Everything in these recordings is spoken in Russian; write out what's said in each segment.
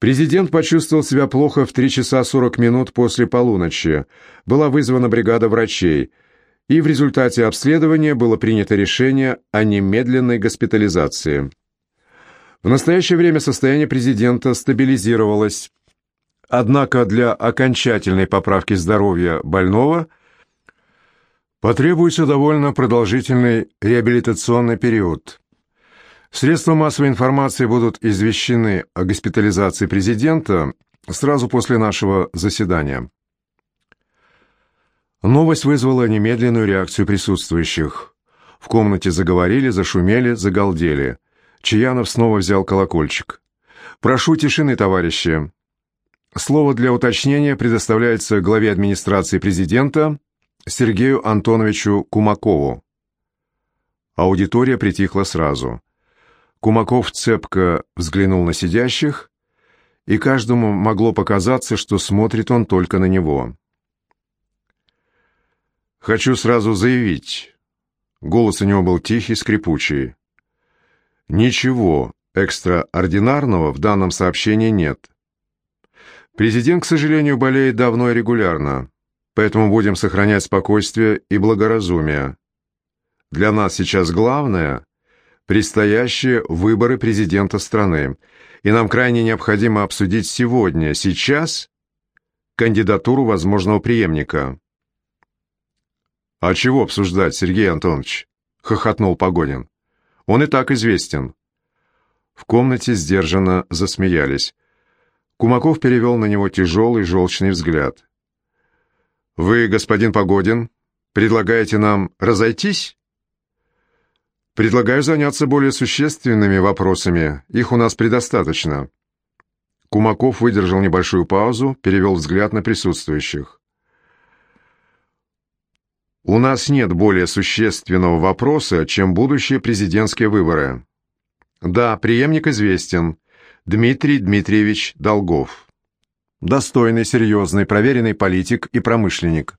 Президент почувствовал себя плохо в 3 часа 40 минут после полуночи. Была вызвана бригада врачей, и в результате обследования было принято решение о немедленной госпитализации. В настоящее время состояние президента стабилизировалось, однако для окончательной поправки здоровья больного потребуется довольно продолжительный реабилитационный период. Средства массовой информации будут извещены о госпитализации президента сразу после нашего заседания. Новость вызвала немедленную реакцию присутствующих. В комнате заговорили, зашумели, загалдели. Чаянов снова взял колокольчик. «Прошу тишины, товарищи». Слово для уточнения предоставляется главе администрации президента Сергею Антоновичу Кумакову. Аудитория притихла сразу. Кумаков цепко взглянул на сидящих, и каждому могло показаться, что смотрит он только на него. «Хочу сразу заявить». Голос у него был тихий, скрипучий. «Ничего экстраординарного в данном сообщении нет. Президент, к сожалению, болеет давно и регулярно, поэтому будем сохранять спокойствие и благоразумие. Для нас сейчас главное предстоящие выборы президента страны, и нам крайне необходимо обсудить сегодня, сейчас, кандидатуру возможного преемника. «А чего обсуждать, Сергей Антонович?» — хохотнул Погонин. «Он и так известен». В комнате сдержанно засмеялись. Кумаков перевел на него тяжелый желчный взгляд. «Вы, господин Погодин, предлагаете нам разойтись?» Предлагаю заняться более существенными вопросами. Их у нас предостаточно. Кумаков выдержал небольшую паузу, перевел взгляд на присутствующих. У нас нет более существенного вопроса, чем будущие президентские выборы. Да, преемник известен. Дмитрий Дмитриевич Долгов. Достойный, серьезный, проверенный политик и промышленник.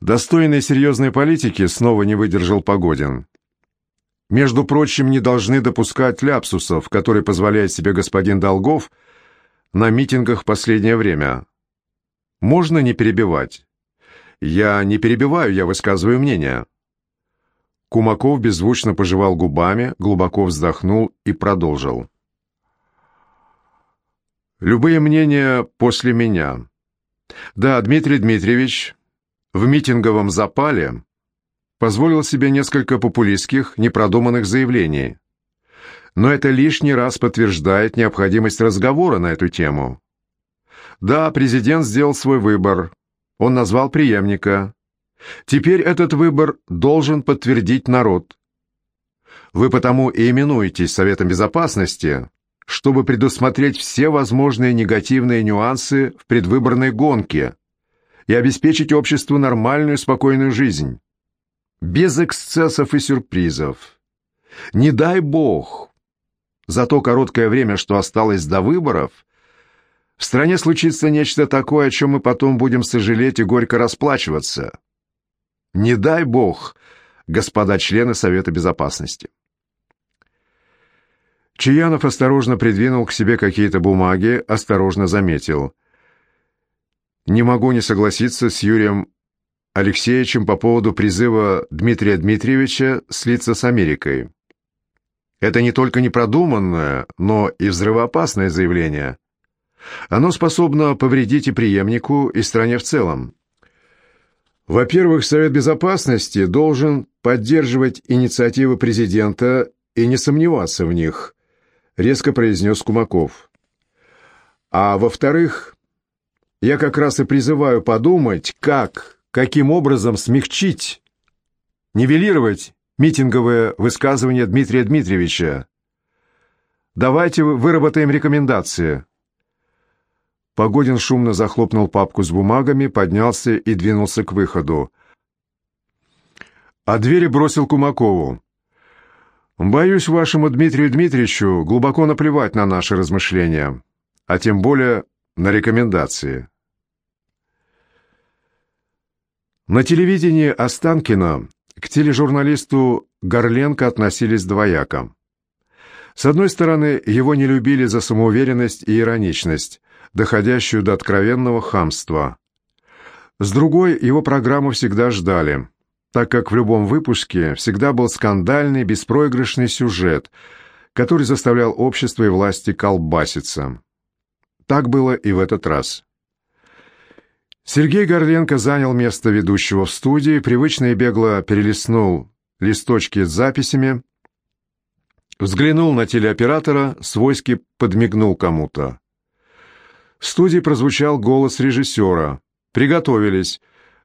Достойной серьезной политики снова не выдержал Погодин. Между прочим, не должны допускать ляпсусов, которые позволяет себе господин Долгов на митингах последнее время. Можно не перебивать. Я не перебиваю, я высказываю мнение. Кумаков беззвучно пожевал губами, глубоко вздохнул и продолжил. Любые мнения после меня. Да, Дмитрий Дмитриевич в митинговом запале позволил себе несколько популистских, непродуманных заявлений. Но это лишний раз подтверждает необходимость разговора на эту тему. Да, президент сделал свой выбор. Он назвал преемника. Теперь этот выбор должен подтвердить народ. Вы потому и именуетесь Советом Безопасности, чтобы предусмотреть все возможные негативные нюансы в предвыборной гонке – и обеспечить обществу нормальную спокойную жизнь. Без эксцессов и сюрпризов. Не дай бог, за то короткое время, что осталось до выборов, в стране случится нечто такое, о чем мы потом будем сожалеть и горько расплачиваться. Не дай бог, господа члены Совета Безопасности. Чаянов осторожно придвинул к себе какие-то бумаги, осторожно заметил. Не могу не согласиться с Юрием Алексеевичем по поводу призыва Дмитрия Дмитриевича слиться с Америкой. Это не только непродуманное, но и взрывоопасное заявление. Оно способно повредить и преемнику, и стране в целом. Во-первых, Совет Безопасности должен поддерживать инициативы президента и не сомневаться в них, резко произнес Кумаков. А во-вторых, я как раз и призываю подумать, как, каким образом смягчить, нивелировать митинговое высказывание Дмитрия Дмитриевича. Давайте выработаем рекомендации. Погодин шумно захлопнул папку с бумагами, поднялся и двинулся к выходу. А двери бросил Кумакову. «Боюсь, вашему Дмитрию Дмитриевичу глубоко наплевать на наши размышления, а тем более на рекомендации. На телевидении Останкино к тележурналисту Горленко относились двояко. С одной стороны, его не любили за самоуверенность и ироничность, доходящую до откровенного хамства. С другой, его программу всегда ждали, так как в любом выпуске всегда был скандальный, беспроигрышный сюжет, который заставлял общество и власти колбаситься. Так было и в этот раз. Сергей Горленко занял место ведущего в студии, привычно и бегло перелистнул листочки с записями, взглянул на телеоператора, свойски подмигнул кому-то. В студии прозвучал голос режиссера. «Приготовились.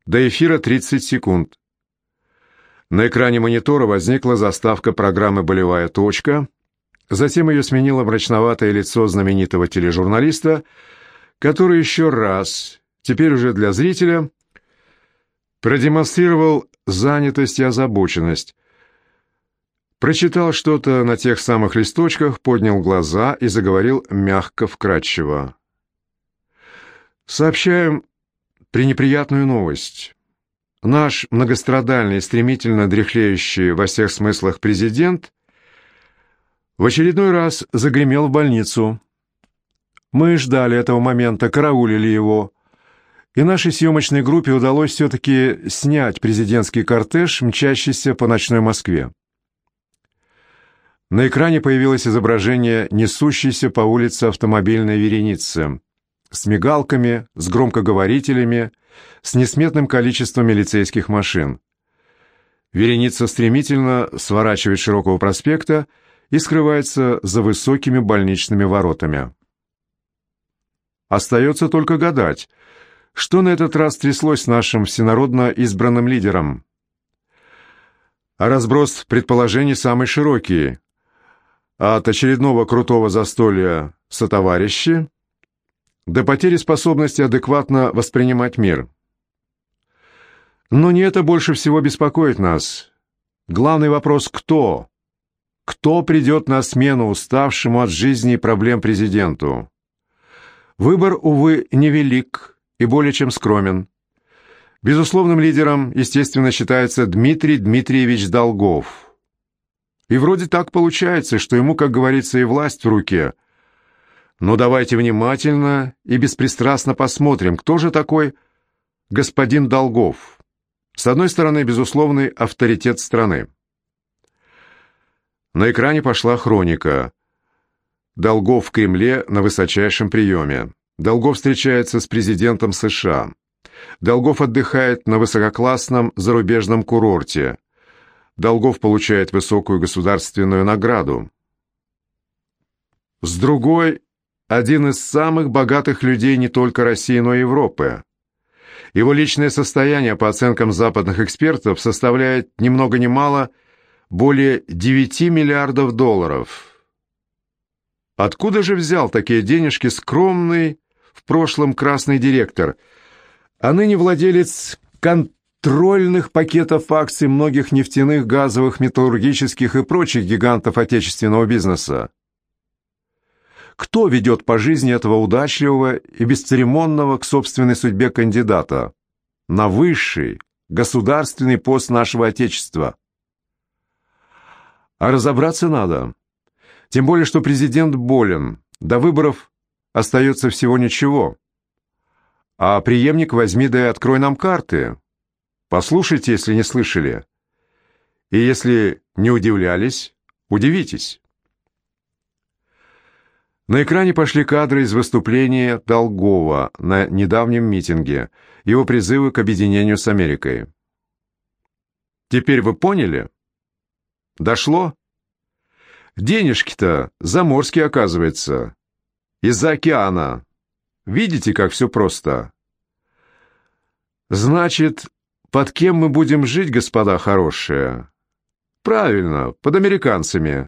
До эфира 30 секунд». На экране монитора возникла заставка программы «Болевая точка». Затем ее сменило мрачноватое лицо знаменитого тележурналиста, который еще раз теперь уже для зрителя, продемонстрировал занятость и озабоченность. Прочитал что-то на тех самых листочках, поднял глаза и заговорил мягко, вкратчиво. «Сообщаем пренеприятную новость. Наш многострадальный, стремительно дряхлеющий во всех смыслах президент в очередной раз загремел в больницу. Мы ждали этого момента, караулили его, и нашей съемочной группе удалось все-таки снять президентский кортеж, мчащийся по ночной Москве. На экране появилось изображение несущейся по улице автомобильной вереницы с мигалками, с громкоговорителями, с несметным количеством милицейских машин. Вереница стремительно сворачивает широкого проспекта и скрывается за высокими больничными воротами. Остается только гадать – что на этот раз тряслось с нашим всенародно избранным лидером? А разброс предположений самый широкий. От очередного крутого застолья сотоварищи до потери способности адекватно воспринимать мир. Но не это больше всего беспокоит нас. Главный вопрос – кто? Кто придет на смену уставшему от жизни и проблем президенту? Выбор, увы, невелик – и более чем скромен. Безусловным лидером, естественно, считается Дмитрий Дмитриевич Долгов. И вроде так получается, что ему, как говорится, и власть в руке. Но давайте внимательно и беспристрастно посмотрим, кто же такой господин Долгов. С одной стороны, безусловный авторитет страны. На экране пошла хроника. Долгов в Кремле на высочайшем приеме. Долгов встречается с президентом США. Долгов отдыхает на высококлассном зарубежном курорте. Долгов получает высокую государственную награду. С другой, один из самых богатых людей не только России, но и Европы. Его личное состояние, по оценкам западных экспертов, составляет ни много ни мало более 9 миллиардов долларов. Откуда же взял такие денежки скромный в прошлом красный директор, а ныне владелец контрольных пакетов акций многих нефтяных, газовых, металлургических и прочих гигантов отечественного бизнеса. Кто ведет по жизни этого удачливого и бесцеремонного к собственной судьбе кандидата на высший государственный пост нашего Отечества? А разобраться надо. Тем более, что президент болен. До выборов остается всего ничего. А преемник возьми да и открой нам карты. Послушайте, если не слышали. И если не удивлялись, удивитесь. На экране пошли кадры из выступления Долгова на недавнем митинге, его призывы к объединению с Америкой. Теперь вы поняли? Дошло? Денежки-то заморские, оказывается. Из-за океана. Видите, как все просто? Значит, под кем мы будем жить, господа хорошие? Правильно, под американцами.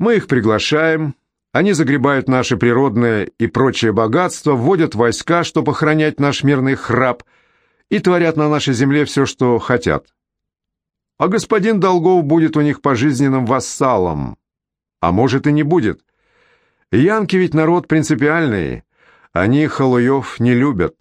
Мы их приглашаем, они загребают наши природные и прочие богатства, вводят войска, чтобы охранять наш мирный храп, и творят на нашей земле все, что хотят. А господин Долгов будет у них пожизненным вассалом. А может и не будет. Янки ведь народ принципиальный, они халуев не любят.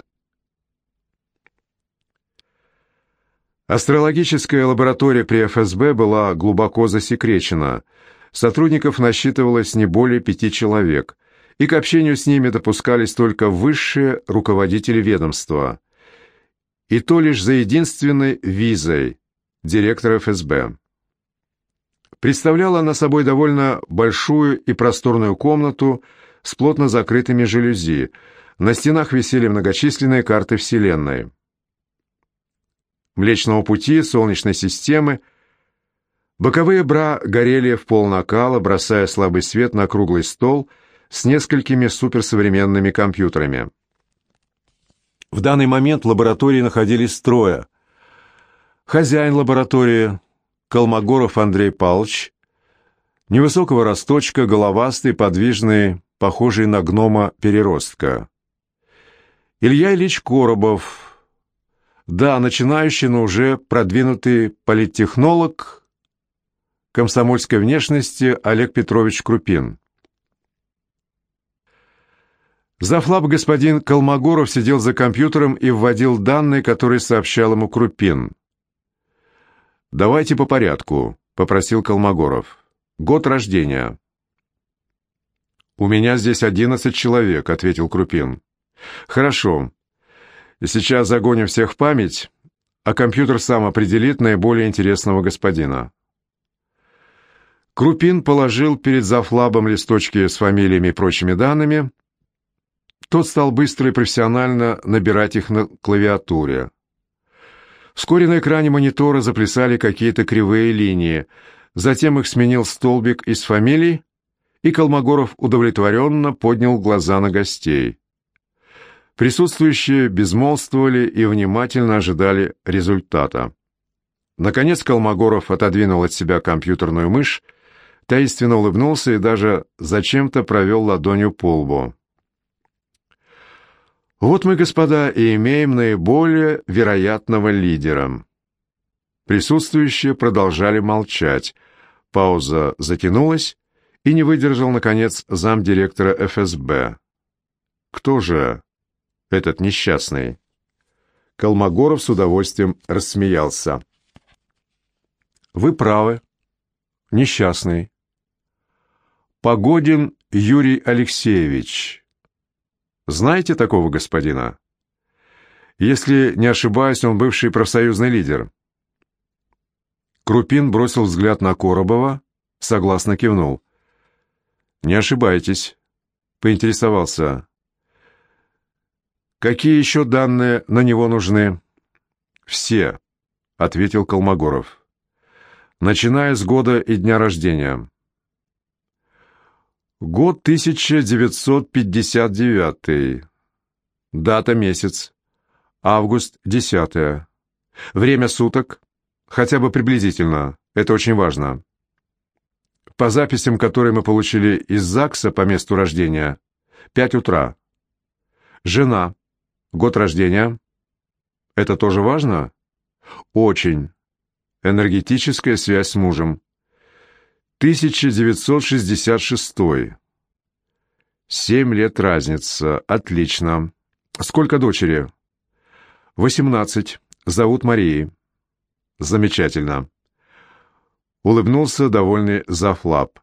Астрологическая лаборатория при ФСБ была глубоко засекречена. Сотрудников насчитывалось не более пяти человек, и к общению с ними допускались только высшие руководители ведомства, и то лишь за единственной визой директора ФСБ. Представляла она собой довольно большую и просторную комнату с плотно закрытыми жалюзи. На стенах висели многочисленные карты Вселенной. Млечного пути, Солнечной системы. Боковые бра горели в пол накала, бросая слабый свет на круглый стол с несколькими суперсовременными компьютерами. В данный момент в лаборатории находились трое. Хозяин лаборатории, Колмогоров Андрей Павлович, невысокого росточка, головастый, подвижный, похожий на гнома переростка. Илья Ильич Коробов, да, начинающий, но уже продвинутый политтехнолог комсомольской внешности Олег Петрович Крупин. Зафлаб господин Колмогоров сидел за компьютером и вводил данные, которые сообщал ему Крупин. «Давайте по порядку», — попросил Колмогоров. «Год рождения». «У меня здесь одиннадцать человек», — ответил Крупин. «Хорошо. Сейчас загоним всех в память, а компьютер сам определит наиболее интересного господина». Крупин положил перед Зафлабом листочки с фамилиями и прочими данными. Тот стал быстро и профессионально набирать их на клавиатуре. Вскоре на экране монитора заплясали какие-то кривые линии. Затем их сменил столбик из фамилий, и Колмогоров удовлетворенно поднял глаза на гостей. Присутствующие безмолвствовали и внимательно ожидали результата. Наконец Колмогоров отодвинул от себя компьютерную мышь, таинственно улыбнулся и даже зачем-то провел ладонью по лбу. Вот мы, господа, и имеем наиболее вероятного лидера. Присутствующие продолжали молчать. Пауза затянулась, и не выдержал, наконец, замдиректора ФСБ. Кто же этот несчастный? Колмогоров с удовольствием рассмеялся. Вы правы. Несчастный. Погодин Юрий Алексеевич. Знаете такого господина? Если не ошибаюсь, он бывший профсоюзный лидер. Крупин бросил взгляд на Коробова, согласно кивнул. «Не ошибаетесь», — поинтересовался. «Какие еще данные на него нужны?» «Все», — ответил Колмогоров. «Начиная с года и дня рождения». Год 1959. Дата месяц. Август 10. Время суток. Хотя бы приблизительно. Это очень важно. По записям, которые мы получили из ЗАГСа по месту рождения, 5 утра. Жена. Год рождения. Это тоже важно? Очень. Энергетическая связь с мужем. 1966. Семь лет разница. Отлично. Сколько дочери? Восемнадцать. Зовут Марии. Замечательно. Улыбнулся довольный Зафлап.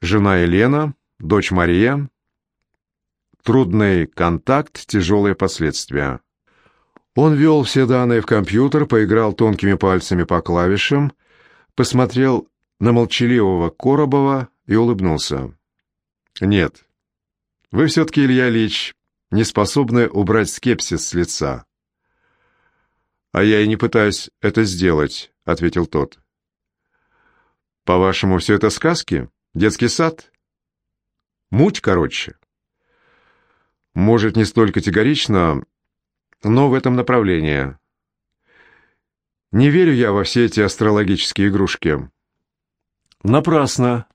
Жена Елена, дочь Мария. Трудный контакт, тяжелые последствия. Он ввел все данные в компьютер, поиграл тонкими пальцами по клавишам, посмотрел на молчаливого Коробова и улыбнулся. «Нет, вы все-таки, Илья Ильич, не способны убрать скепсис с лица». «А я и не пытаюсь это сделать», — ответил тот. «По-вашему, все это сказки? Детский сад? Муть, короче?» «Может, не столь категорично, но в этом направлении. Не верю я во все эти астрологические игрушки». Напрасно.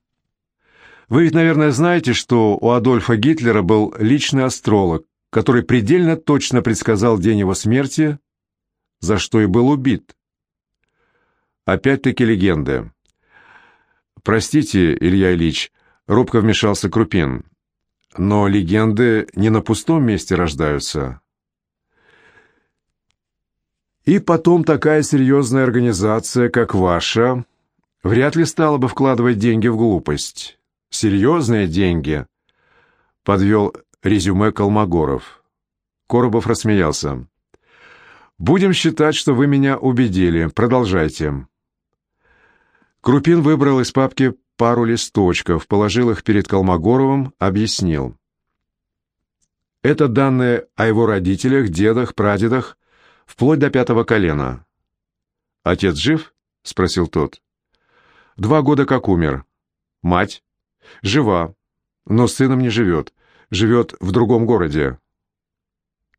Вы ведь, наверное, знаете, что у Адольфа Гитлера был личный астролог, который предельно точно предсказал день его смерти, за что и был убит. Опять-таки легенды. Простите, Илья Ильич, робко вмешался Крупин, но легенды не на пустом месте рождаются. И потом такая серьезная организация, как ваша, вряд ли стала бы вкладывать деньги в глупость. Серьезные деньги, — подвел резюме Колмогоров. Коробов рассмеялся. «Будем считать, что вы меня убедили. Продолжайте». Крупин выбрал из папки пару листочков, положил их перед Колмогоровым, объяснил. Это данные о его родителях, дедах, прадедах, вплоть до пятого колена. «Отец жив?» — спросил тот. «Два года как умер. Мать? Жива, но с сыном не живет. Живет в другом городе.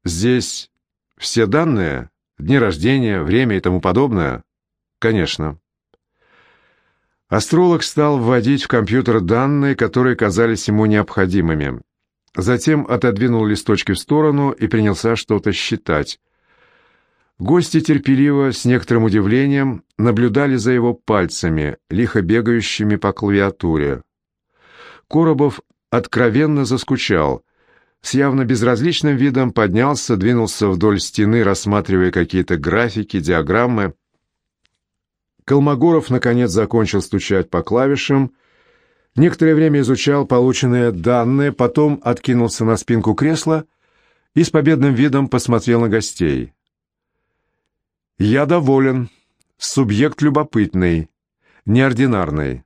Здесь все данные, дни рождения, время и тому подобное? Конечно. Астролог стал вводить в компьютер данные, которые казались ему необходимыми. Затем отодвинул листочки в сторону и принялся что-то считать. Гости терпеливо, с некоторым удивлением, наблюдали за его пальцами, лихо бегающими по клавиатуре. Коробов откровенно заскучал. С явно безразличным видом поднялся, двинулся вдоль стены, рассматривая какие-то графики, диаграммы. Колмогоров, наконец, закончил стучать по клавишам, некоторое время изучал полученные данные, потом откинулся на спинку кресла и с победным видом посмотрел на гостей. «Я доволен. Субъект любопытный, неординарный.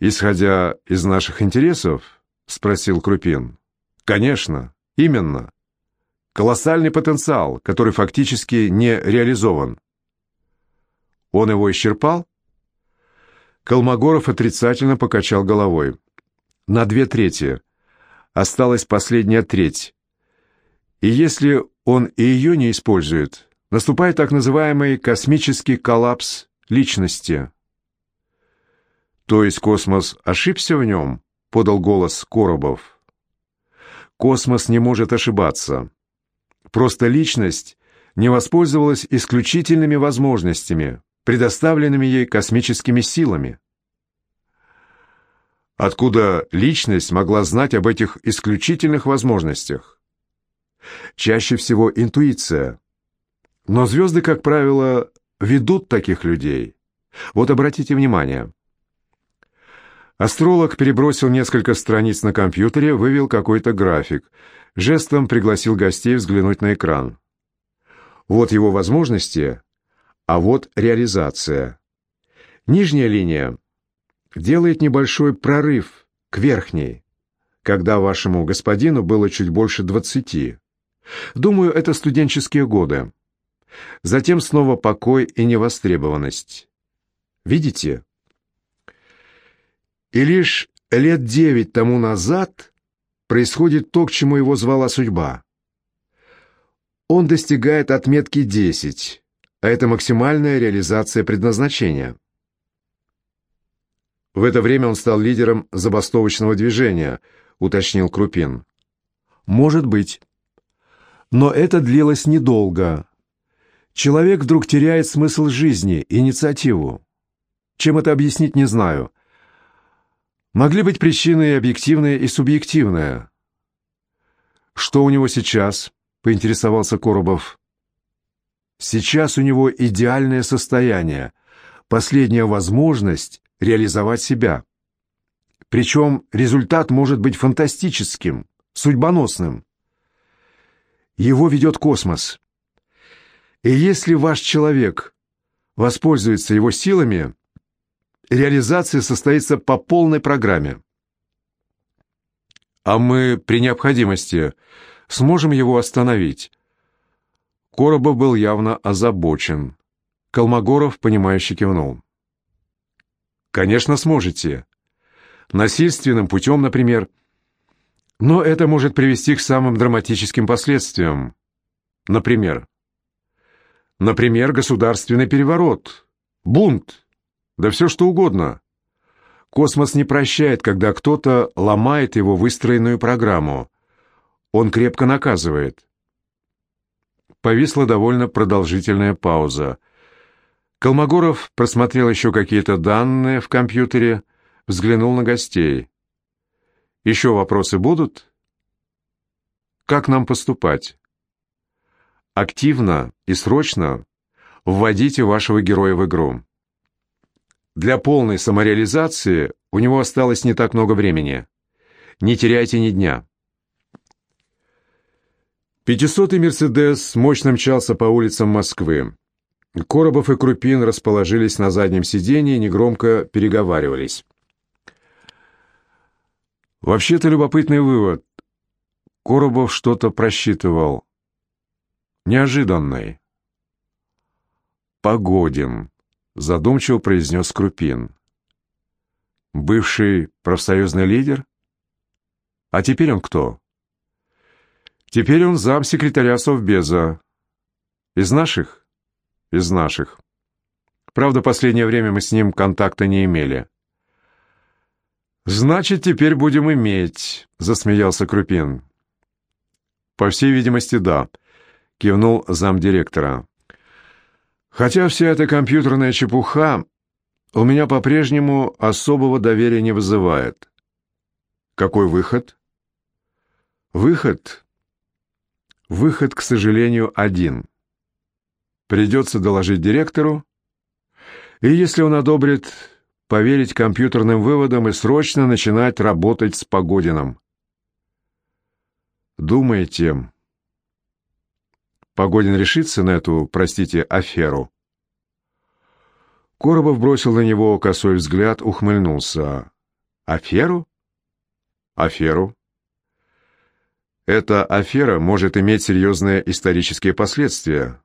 «Исходя из наших интересов?» — спросил Крупин. «Конечно, именно. Колоссальный потенциал, который фактически не реализован». «Он его исчерпал?» Колмогоров отрицательно покачал головой. «На две трети. Осталась последняя треть. И если он и ее не использует, наступает так называемый космический коллапс личности». «То есть космос ошибся в нем?» — подал голос Коробов. «Космос не может ошибаться. Просто личность не воспользовалась исключительными возможностями, предоставленными ей космическими силами». Откуда личность могла знать об этих исключительных возможностях? Чаще всего интуиция. Но звезды, как правило, ведут таких людей. Вот обратите внимание. Астролог перебросил несколько страниц на компьютере, вывел какой-то график. Жестом пригласил гостей взглянуть на экран. Вот его возможности, а вот реализация. Нижняя линия делает небольшой прорыв к верхней, когда вашему господину было чуть больше двадцати. Думаю, это студенческие годы. Затем снова покой и невостребованность. Видите? И лишь лет девять тому назад происходит то, к чему его звала судьба. Он достигает отметки 10, а это максимальная реализация предназначения. В это время он стал лидером забастовочного движения, уточнил Крупин. Может быть. Но это длилось недолго. Человек вдруг теряет смысл жизни, инициативу. Чем это объяснить, не знаю. Могли быть причины и объективные, и субъективные. «Что у него сейчас?» — поинтересовался Коробов. «Сейчас у него идеальное состояние, последняя возможность реализовать себя. Причем результат может быть фантастическим, судьбоносным. Его ведет космос. И если ваш человек воспользуется его силами, реализация состоится по полной программе. А мы при необходимости сможем его остановить. Коробов был явно озабочен. Колмогоров, понимающе кивнул. «Конечно, сможете. Насильственным путем, например. Но это может привести к самым драматическим последствиям. Например? Например, государственный переворот, бунт, да все что угодно. Космос не прощает, когда кто-то ломает его выстроенную программу. Он крепко наказывает. Повисла довольно продолжительная пауза. Колмогоров просмотрел еще какие-то данные в компьютере, взглянул на гостей. «Еще вопросы будут?» «Как нам поступать?» «Активно и срочно вводите вашего героя в игру». Для полной самореализации у него осталось не так много времени. Не теряйте ни дня. Пятисотый «Мерседес» мощно мчался по улицам Москвы. Коробов и Крупин расположились на заднем сиденье и негромко переговаривались. Вообще-то любопытный вывод. Коробов что-то просчитывал. Неожиданный. «Погодин», — задумчиво произнес Крупин. «Бывший профсоюзный лидер? А теперь он кто?» «Теперь он замсекретаря Совбеза. Из наших?» «Из наших. Правда, последнее время мы с ним контакта не имели». «Значит, теперь будем иметь», — засмеялся Крупин. «По всей видимости, да», — кивнул замдиректора. «Хотя вся эта компьютерная чепуха у меня по-прежнему особого доверия не вызывает». «Какой выход?» «Выход? Выход, к сожалению, один. Придется доложить директору, и если он одобрит, поверить компьютерным выводам и срочно начинать работать с Погодином. Думаете, Погодин решится на эту, простите, аферу? Коробов бросил на него косой взгляд, ухмыльнулся. Аферу? Аферу. Эта афера может иметь серьезные исторические последствия.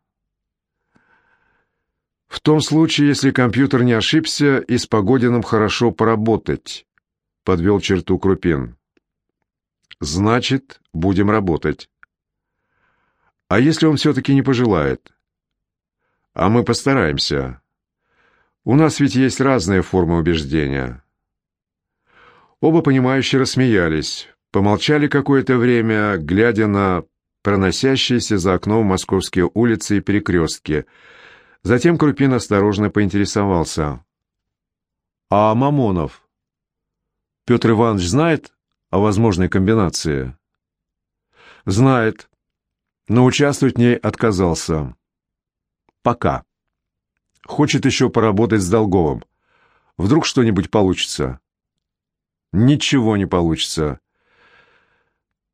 В том случае, если компьютер не ошибся, и с Погодиным хорошо поработать, подвел черту Крупин. Значит, будем работать. А если он все-таки не пожелает? А мы постараемся. У нас ведь есть разные формы убеждения. Оба понимающие рассмеялись, помолчали какое-то время, глядя на проносящиеся за окном московские улицы и перекрестки — Затем Крупин осторожно поинтересовался. «А Мамонов? Петр Иванович знает о возможной комбинации?» «Знает, но участвовать в ней отказался. Пока. Хочет еще поработать с Долговым. Вдруг что-нибудь получится?» «Ничего не получится».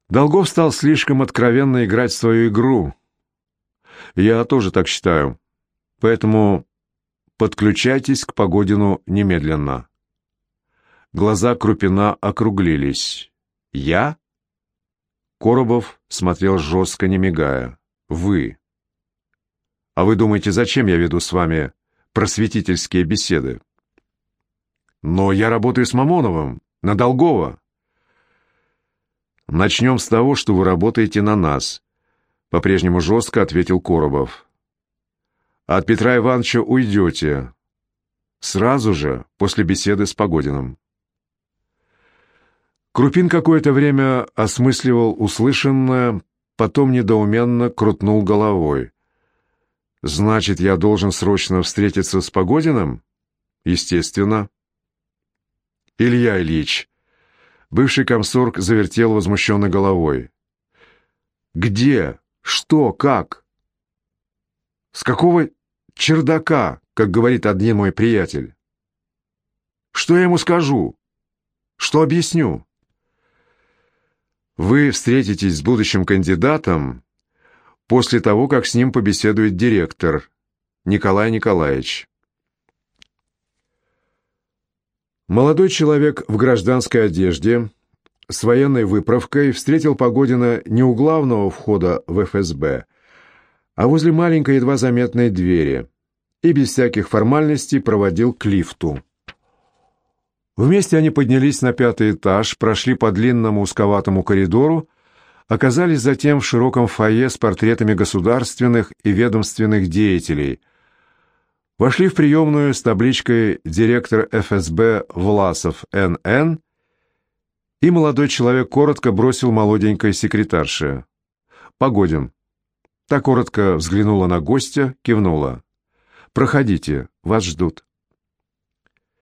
Долгов стал слишком откровенно играть в свою игру. Я тоже так считаю. Поэтому подключайтесь к Погодину немедленно. Глаза Крупина округлились. «Я?» Коробов смотрел жестко, не мигая. «Вы». «А вы думаете, зачем я веду с вами просветительские беседы?» «Но я работаю с Мамоновым, на Долгова». «Начнем с того, что вы работаете на нас», — по-прежнему жестко ответил Коробов. От Петра Ивановича уйдете. Сразу же, после беседы с Погодиным. Крупин какое-то время осмысливал услышанное, потом недоуменно крутнул головой. «Значит, я должен срочно встретиться с Погодиным?» «Естественно». «Илья Ильич». Бывший комсорг завертел возмущенно головой. «Где? Что? Как?» «С какого чердака, как говорит один мой приятель. Что я ему скажу? Что объясню? Вы встретитесь с будущим кандидатом после того, как с ним побеседует директор Николай Николаевич. Молодой человек в гражданской одежде с военной выправкой встретил Погодина не у главного входа в ФСБ, а возле маленькой едва заметной двери, и без всяких формальностей проводил к лифту. Вместе они поднялись на пятый этаж, прошли по длинному узковатому коридору, оказались затем в широком фойе с портретами государственных и ведомственных деятелей. Вошли в приемную с табличкой «Директор ФСБ Власов Н.Н.», и молодой человек коротко бросил молоденькой секретарше. «Погодин». Та коротко взглянула на гостя, кивнула. «Проходите, вас ждут».